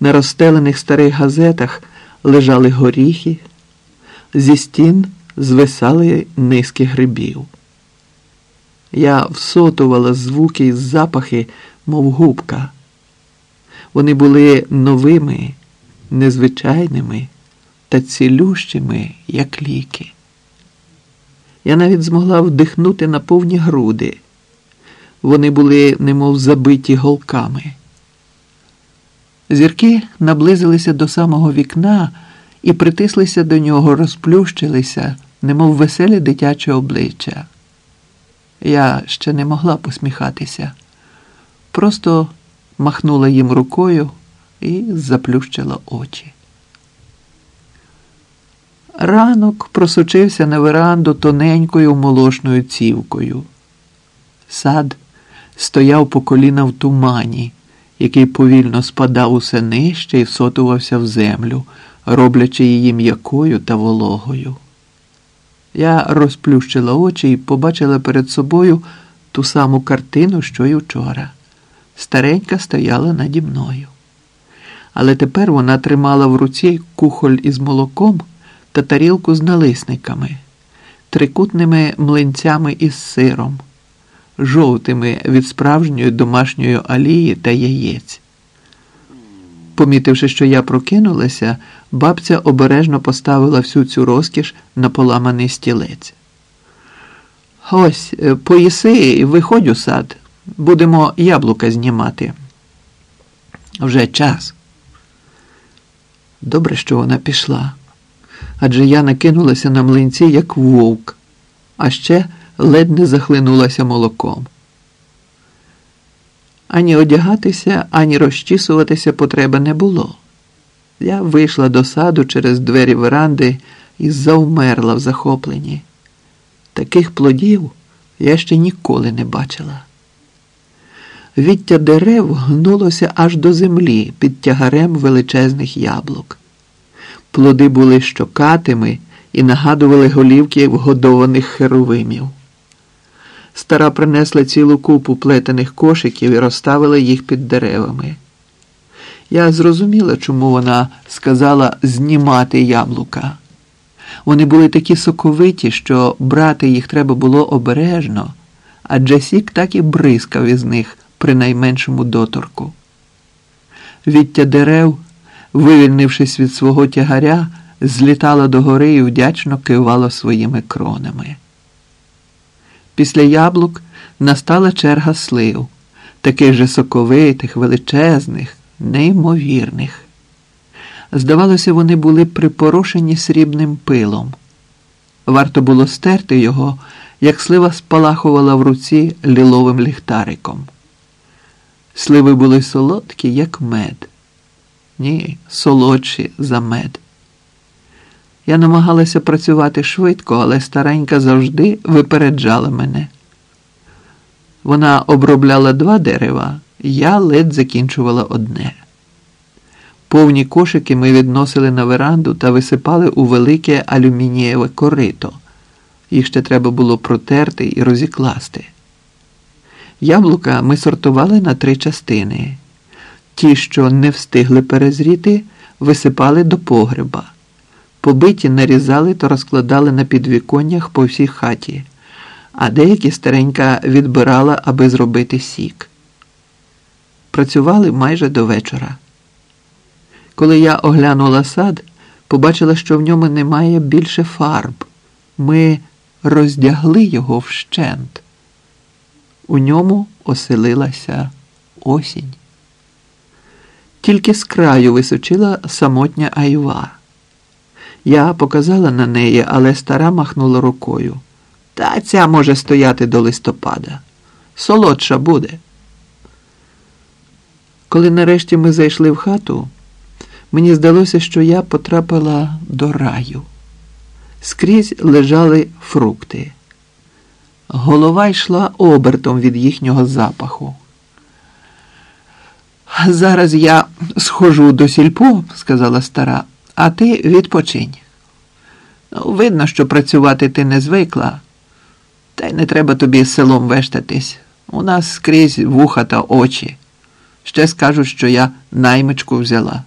На розстелених старих газетах лежали горіхи, зі стін звисали низки грибів. Я всотувала звуки і запахи, мов губка. Вони були новими, незвичайними та цілющими, як ліки. Я навіть змогла вдихнути на повні груди. Вони були немов забиті голками. Зірки наблизилися до самого вікна і притислися до нього, розплющилися, немов веселі дитяче обличчя. Я ще не могла посміхатися, просто махнула їм рукою і заплющила очі. Ранок просочився на веранду тоненькою молошною цівкою. Сад стояв по коліна в тумані, який повільно спадав усе нижче і всотувався в землю, роблячи її м'якою та вологою. Я розплющила очі і побачила перед собою ту саму картину, що й учора. Старенька стояла наді мною. Але тепер вона тримала в руці кухоль із молоком та тарілку з налисниками, трикутними млинцями із сиром, жовтими від справжньої домашньої алії та яєць. Помітивши, що я прокинулася, бабця обережно поставила всю цю розкіш на поламаний стілець. Ось, е, поїси і виходь у сад, будемо яблука знімати. Вже час. Добре, що вона пішла, адже я накинулася на млинці, як вовк, а ще ледь не захлинулася молоком. Ані одягатися, ані розчісуватися потреби не було. Я вийшла до саду через двері веранди і завмерла в захопленні. Таких плодів я ще ніколи не бачила. Віття дерев гнулося аж до землі під тягарем величезних яблук. Плоди були щокатими і нагадували голівки вгодованих херовимів. Стара принесла цілу купу плетених кошиків і розставила їх під деревами. Я зрозуміла, чому вона сказала знімати яблука. Вони були такі соковиті, що брати їх треба було обережно, адже сік так і бризкав із них при найменшому доторку. Віття дерев, вивільнившись від свого тягаря, злітало догори і вдячно кивало своїми кронами. Після яблук настала черга слив, таких же соковитих, величезних, неймовірних. Здавалося, вони були припорошені срібним пилом. Варто було стерти його, як слива спалахувала в руці ліловим ліхтариком. Сливи були солодкі, як мед. Ні, солодші за мед. Я намагалася працювати швидко, але старенька завжди випереджала мене. Вона обробляла два дерева, я ледь закінчувала одне. Повні кошики ми відносили на веранду та висипали у велике алюмінієве корито. Їх ще треба було протерти і розікласти. Яблука ми сортували на три частини. Ті, що не встигли перезріти, висипали до погреба. Побиті нарізали та розкладали на підвіконнях по всій хаті, а деякі старенька відбирала, аби зробити сік. Працювали майже до вечора. Коли я оглянула сад, побачила, що в ньому немає більше фарб. Ми роздягли його вщент. У ньому оселилася осінь. Тільки з краю височила самотня айва. Я показала на неї, але стара махнула рукою. Та ця може стояти до листопада. Солодша буде. Коли нарешті ми зайшли в хату, мені здалося, що я потрапила до раю. Скрізь лежали фрукти. Голова йшла обертом від їхнього запаху. Зараз я схожу до сільпо, сказала стара, а ти відпочинь. Ну, видно, що працювати ти не звикла, та й не треба тобі селом вештатись. У нас скрізь вуха та очі. Ще скажуть, що я наймичку взяла.